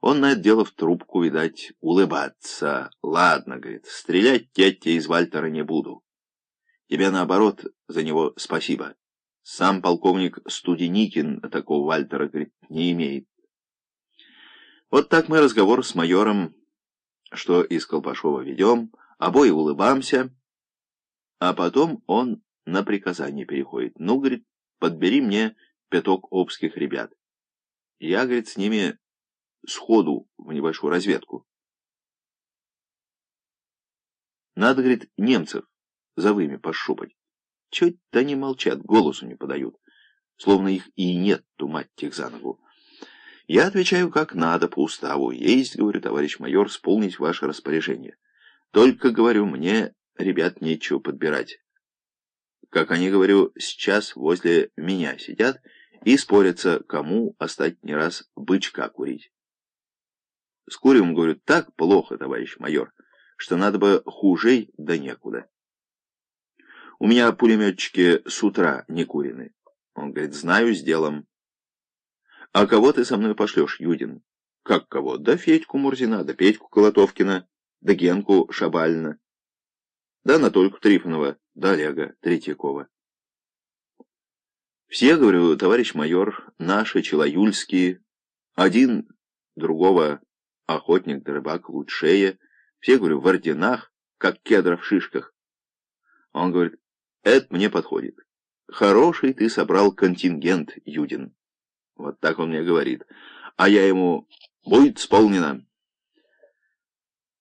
Он на это дело в трубку, видать, улыбаться. Ладно, говорит, стрелять тетя из Вальтера не буду. Тебе, наоборот, за него спасибо. Сам полковник Студеникин такого Вальтера, говорит, не имеет. Вот так мы разговор с майором, что из Колпашова ведем, обои улыбаемся, а потом он на приказание переходит. Ну, говорит, подбери мне пяток обских ребят. Я, говорит, с ними сходу в небольшую разведку. Надо, говорит, немцев за вымя пошупать. Чуть-то они молчат, голосу не подают, словно их и нет, ту мать тех за ногу. Я отвечаю, как надо, по уставу. Есть, говорю, товарищ майор, исполнить ваше распоряжение. Только, говорю, мне, ребят, нечего подбирать. Как они, говорю, сейчас возле меня сидят и спорятся, кому остать не раз бычка курить. С куревым, говорю, так плохо, товарищ майор, что надо бы хужей да некуда. У меня пулеметчики с утра не курены. Он говорит, знаю, сделаем. А кого ты со мной пошлешь, Юдин? Как кого? Да Федьку Мурзина, да Петьку Колотовкина, да Генку Шабалина, да Анатольку Трифонова, да Олега Третьякова. Все, говорю, товарищ майор, наши челоюльские, один другого охотник да рыбак лучшее, все, говорю, в орденах, как кедра в шишках. Он говорит, это мне подходит. Хороший ты собрал контингент, Юдин. Вот так он мне говорит. А я ему, будет исполнено.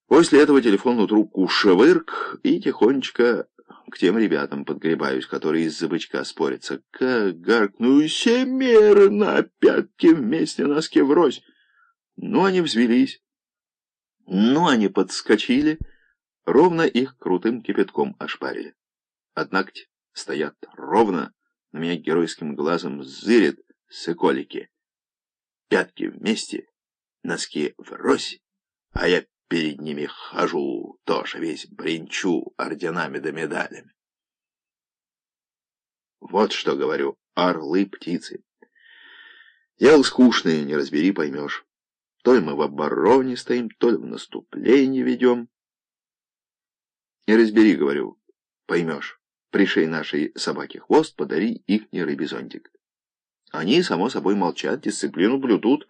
После этого телефонную трубку шевырк и тихонечко к тем ребятам подгребаюсь, которые из-за бычка спорятся. Как гаркну, семеры на пятки вместе носки врозь. Ну, они взвелись. Ну, они подскочили, ровно их крутым кипятком ошпарили. Однако стоят ровно, на меня геройским глазом зырят соколики. Пятки вместе, носки врозь, а я перед ними хожу, тоже весь бренчу орденами да медалями. Вот что говорю, орлы-птицы. Дело скучное, не разбери, поймешь. То ли мы в обороне стоим, то ли в наступлении ведем. Не разбери, говорю, поймешь. Пришей нашей собаке хвост, подари ихний рыбий зонтик. Они, само собой, молчат, дисциплину блюдут,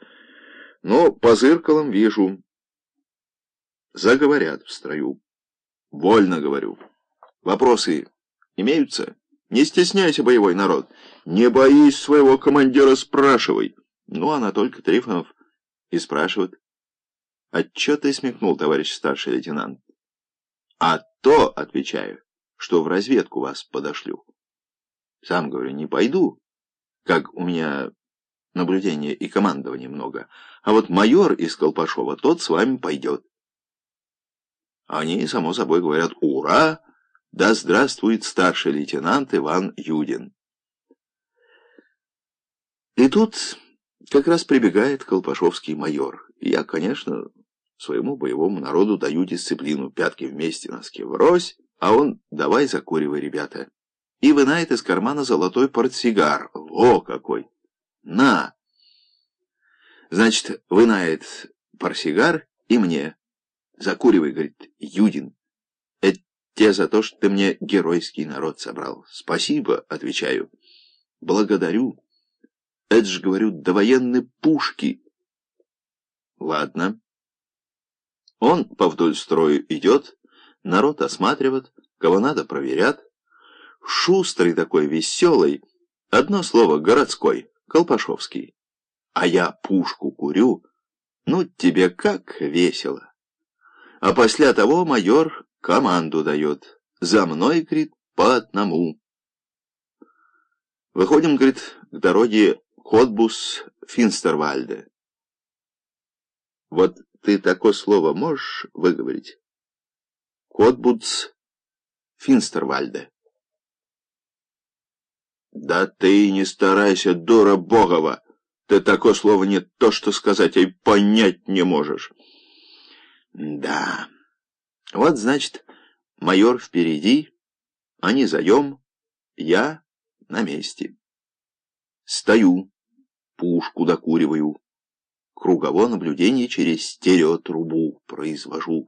но по зеркалам вижу. Заговорят в строю. Вольно говорю. Вопросы имеются? Не стесняйся, боевой народ. Не боись своего командира, спрашивай. Ну, она только Трифонов и спрашивает. «Отчё ты смекнул, товарищ старший лейтенант?» «А то, — отвечаю, — что в разведку вас подошлю». Сам говорю, не пойду, как у меня наблюдения и командования много, а вот майор из Колпашова, тот с вами пойдет. Они, само собой, говорят «Ура!» Да здравствует старший лейтенант Иван Юдин. И тут как раз прибегает колпашовский майор. я, конечно, своему боевому народу даю дисциплину. Пятки вместе, носки врозь, а он «давай закуривай, ребята». И вынает из кармана золотой портсигар. Во какой! На! Значит, вынает портсигар и мне. Закуривай, говорит, Юдин. Это те за то, что ты мне геройский народ собрал. Спасибо, отвечаю. Благодарю. Это ж, говорю, довоенные пушки. Ладно. Он по вдоль строю идет, народ осматривает, кого надо проверят. Шустрый такой, веселый. Одно слово, городской, Колпашовский. А я пушку курю. Ну, тебе как весело. А после того майор команду дает. За мной, говорит, по одному. Выходим, говорит, к дороге Котбус Финстервальде. Вот ты такое слово можешь выговорить? Котбус Финстервальде. Да ты не старайся, дура богова. Ты такое слово не то что сказать, а и понять не можешь. Да. Вот, значит, майор впереди, они заем, я на месте. Стою пушку докуриваю. круговое наблюдение через стереотрубу произвожу.